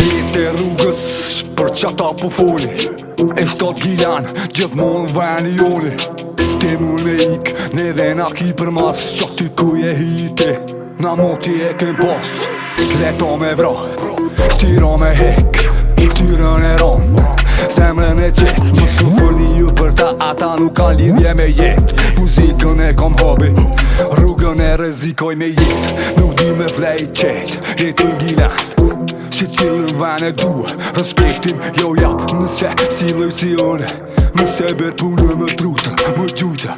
Jete rrugës për qata po foli E shtot gjilan gjithë mund veni joli Ti mu me ik ne vena ki për mas Qati ku je hiti na moti e kem pos Kleto me vro Shtiro me hek I Tyrën e rom Zemrën e qet Më su fërni ju për ta ata nuk ka lidhje me jet Muzikën e kom hobi rezikoj me jet Nuk di me vlej qet E të gilan Si cilën vane du Respektim jo jap Nëse si lëj si unë Nëse ber punë me truta Më gjuta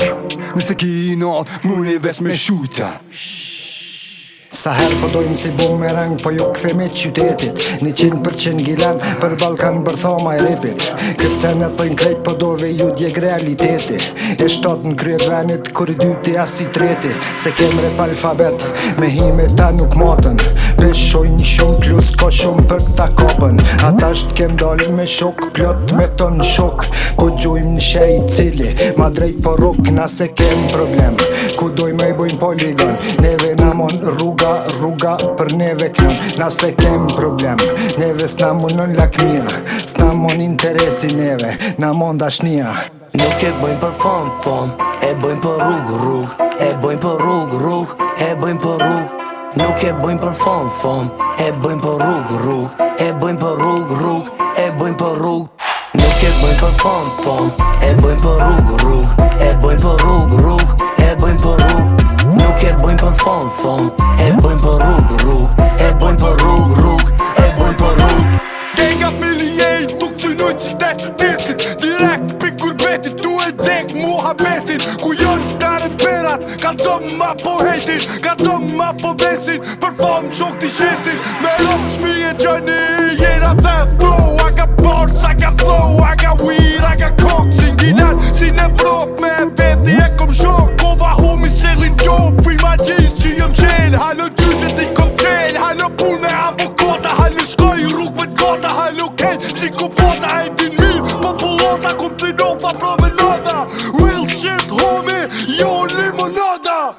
Nëse ki i not Më një ves me shuta Shhh Sa her po dojmë si bom me rëng Po ju këthe me qytetit Ni qenë për gilem Për Balkan bërtho ma e repit Këtë se në thëjnë krejt Po dove ju djek realiteti E shtot në kryet venit Kër i dyti as i treti Se kemre rep alfabet Me hime ta nuk matën Veshojnë shumë plus Ko po shumë për këta kopën Ata është kem dalin me shok, plot me ton shok Po gjojmë në shej cili, ma drejt po rok nase kem problem Ku doj me i bojmë poligon, neve na mon rruga, rruga për neve knon Nase kem problem, neve s'na mon në lakmia, s'na mon interesi neve, na mon dashnia Nuk e bojmë për fond, fond, e bojmë për rrug, rrug, e bojmë për rrug, rrug, e bojmë për rrug, rrug Nuk e bëjmë për fom fom E bëjmë për rrug rrug E bëjmë për rrug rrug E bëjmë për rrug Nuk e bëjmë për fom fom E bëjmë për rrug rrug E bëjmë për rrug rrug E bëjmë për rrug Nuk e bëjmë për fom fom E bëjmë për rrug rrug e rap Ka cëmë ma po hejtin Ka cëmë ma po besin Për famë qok t'i shesin Me lomë shmi e gjojni Jera dhe thru A ka borë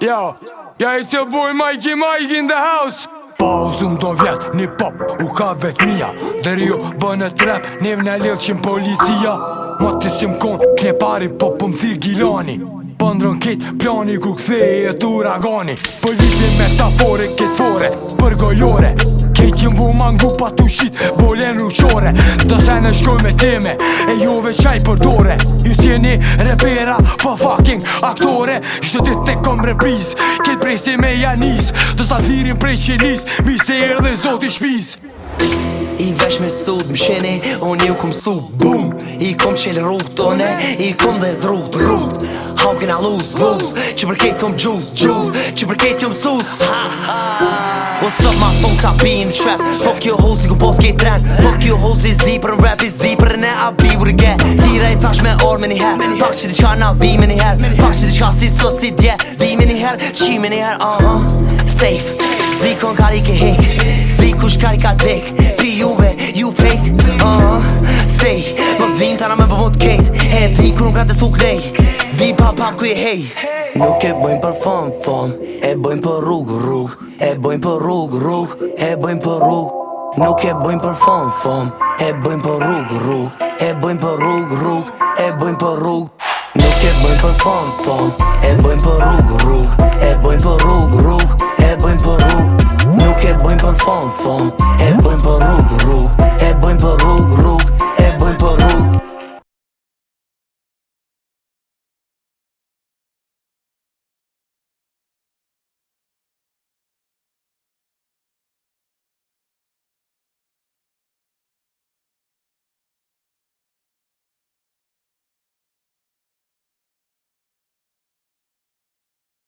Yo, ja it's your boy Mikey Mike in the house Pa u do vjetë, një pop, u ka vet mija Dheri ju bënë të rap, njëvë në lidhë qimë policia Ma të simë konë, kënje pari, po pëmë po, thirë gilani pëndrën kit Plani ku këthe e të uragani Për vipje metafore këtë fore Për gojore Këtë jëmë bu mangu pa të shqit Bolen rruqore Të se në shkoj me teme E jove qaj për dore Ju jeni repera Pa fucking aktore Shtë të kom repriz Këtë prej me janis Do sa thirin prej qenis Mi se erë dhe zoti shpiz I vesh me sud mshini Unë ju kum su Bum I kum qel rrugt tone I kum dhe zrugt rrugt Hau a luz luz Që përket kum gjuz gjuz Që përket jom sus Ha ha ha What's up my folks, I be in trap Fuck your hoes, si ku boss gate trend Fuck your hoes, it's deeper and rap is deeper And I'll be with a gat Tira i thash me or me njëher Pak që diqka na be me njëher Pak që diqka si sot si dje Be me njëher, qi me njëher uh Safe, zdi kon kari ke hik Zdi kush kari ka dik Pi juve, you fake uh uh-huh. Safe, më vdhin tana me bëbot po kejt E di kur nuk ka të suk lej Aku Nuk e bëjmë për fëm, fëm E bëjmë për rrug, rrug E bëjmë për rrug, rrug E bëjmë për rrug Nuk e bëjmë për fëm, E bëjmë për rrug, rrug E bëjmë për rrug, rrug E bëjmë për rrug Nuk e bëjmë për fëm, E bëjmë për rrug, rrug E bëjmë për rrug, rrug E bëjmë për rrug Nuk e bëjmë për fëm, E bëjmë për rrug